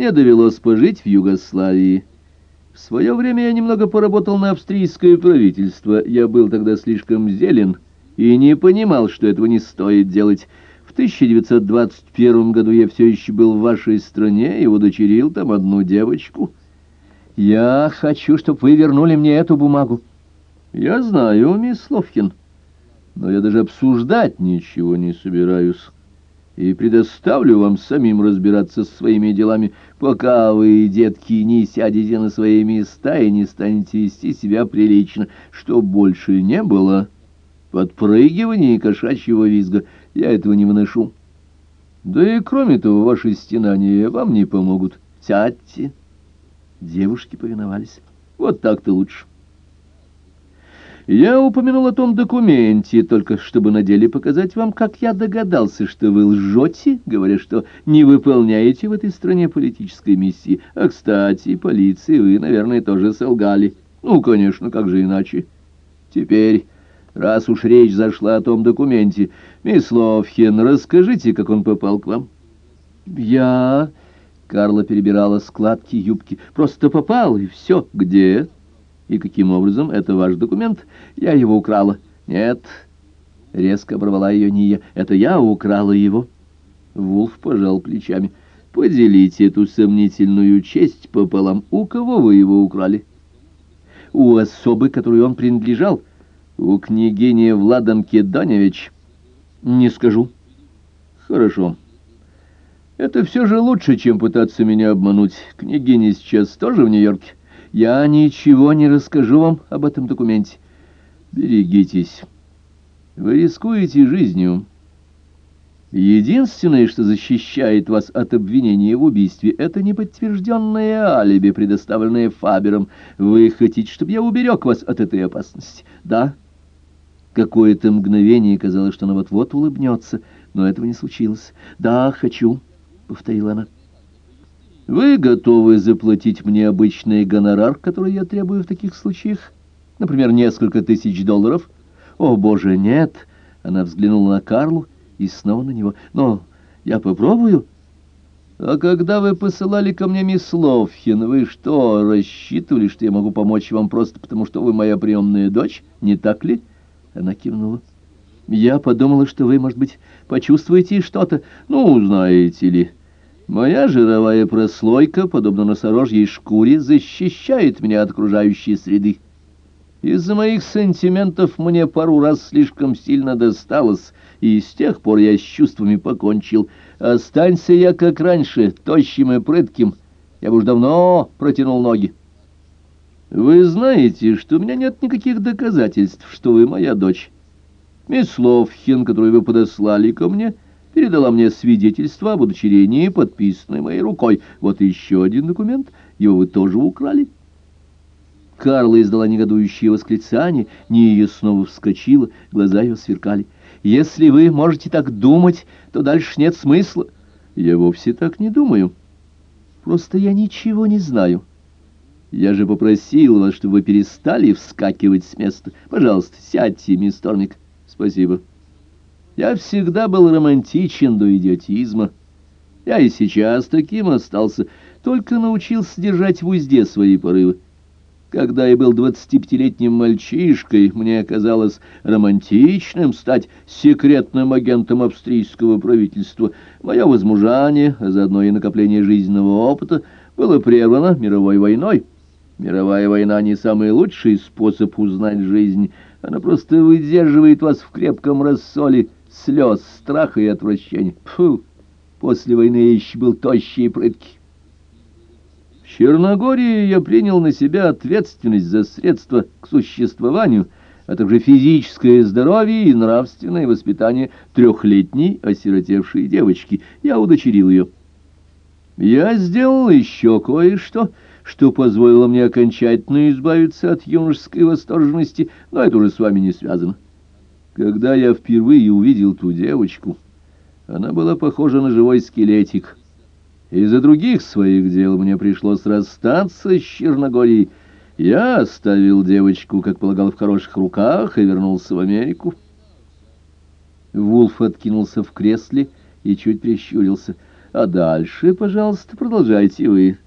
Мне довелось пожить в Югославии. В свое время я немного поработал на австрийское правительство. Я был тогда слишком зелен и не понимал, что этого не стоит делать. В 1921 году я все еще был в вашей стране и удочерил там одну девочку. Я хочу, чтобы вы вернули мне эту бумагу. Я знаю, мисс Ловкин, но я даже обсуждать ничего не собираюсь и предоставлю вам самим разбираться с своими делами, пока вы, детки, не сядете на свои места и не станете вести себя прилично, что больше не было подпрыгивания и кошачьего визга. Я этого не выношу. Да и кроме того, ваши стенания вам не помогут. Сядьте. Девушки повиновались. Вот так-то лучше. Я упомянул о том документе, только чтобы на деле показать вам, как я догадался, что вы лжете, говоря, что не выполняете в этой стране политической миссии. А, кстати, полиции вы, наверное, тоже солгали. Ну, конечно, как же иначе. Теперь, раз уж речь зашла о том документе, мисс Ловхен, расскажите, как он попал к вам. Я... Карла перебирала складки юбки. Просто попал, и все. Где? И каким образом это ваш документ? Я его украла. Нет, резко оборвала ее Ния. Это я украла его. Вулф пожал плечами. Поделите эту сомнительную честь пополам. У кого вы его украли? У особы, которой он принадлежал. У княгини Владанки Даневич. Не скажу. Хорошо. Это все же лучше, чем пытаться меня обмануть. Княгиня сейчас тоже в Нью-Йорке. Я ничего не расскажу вам об этом документе. Берегитесь. Вы рискуете жизнью. Единственное, что защищает вас от обвинения в убийстве, это неподтвержденное алиби, предоставленное Фабером. Вы хотите, чтобы я уберег вас от этой опасности? Да? Какое-то мгновение казалось, что она вот-вот улыбнется, но этого не случилось. «Да, хочу», — повторила она. Вы готовы заплатить мне обычный гонорар, который я требую в таких случаях? Например, несколько тысяч долларов? О, боже, нет! Она взглянула на Карлу и снова на него. Но я попробую. А когда вы посылали ко мне мисс Ловхин, вы что, рассчитывали, что я могу помочь вам просто потому, что вы моя приемная дочь? Не так ли? Она кивнула. Я подумала, что вы, может быть, почувствуете что-то. Ну, знаете ли... Моя жировая прослойка, подобно носорожьей шкуре, защищает меня от окружающей среды. Из-за моих сантиментов мне пару раз слишком сильно досталось, и с тех пор я с чувствами покончил. Останься я, как раньше, тощим и прытким, я бы уж давно протянул ноги. Вы знаете, что у меня нет никаких доказательств, что вы моя дочь. Мисс Ловхин, которую вы подослали ко мне, — передала мне свидетельство об удочерении, подписанное моей рукой. Вот еще один документ, его вы тоже украли. Карла издала негодующее восклицание, Ния снова вскочила, глаза ее сверкали. «Если вы можете так думать, то дальше нет смысла». «Я вовсе так не думаю. Просто я ничего не знаю. Я же попросил вас, чтобы вы перестали вскакивать с места. Пожалуйста, сядьте, мисс Тормик. Спасибо». Я всегда был романтичен до идиотизма. Я и сейчас таким остался, только научился держать в узде свои порывы. Когда я был двадцатипятилетним мальчишкой, мне казалось романтичным стать секретным агентом австрийского правительства. Мое возмужание, а заодно и накопление жизненного опыта, было прервано мировой войной. Мировая война не самый лучший способ узнать жизнь. Она просто выдерживает вас в крепком рассоле, слез, страха и отвращения. Фу! После войны я еще был тощий и прыткий. В Черногории я принял на себя ответственность за средства к существованию, а также физическое здоровье и нравственное воспитание трехлетней осиротевшей девочки. Я удочерил ее. Я сделал еще кое-что, что позволило мне окончательно избавиться от юношеской восторженности, но это уже с вами не связано. Когда я впервые увидел ту девочку, она была похожа на живой скелетик. Из-за других своих дел мне пришлось расстаться с Черногорией. Я оставил девочку, как полагал, в хороших руках и вернулся в Америку. Вулф откинулся в кресле и чуть прищурился. А дальше, пожалуйста, продолжайте вы.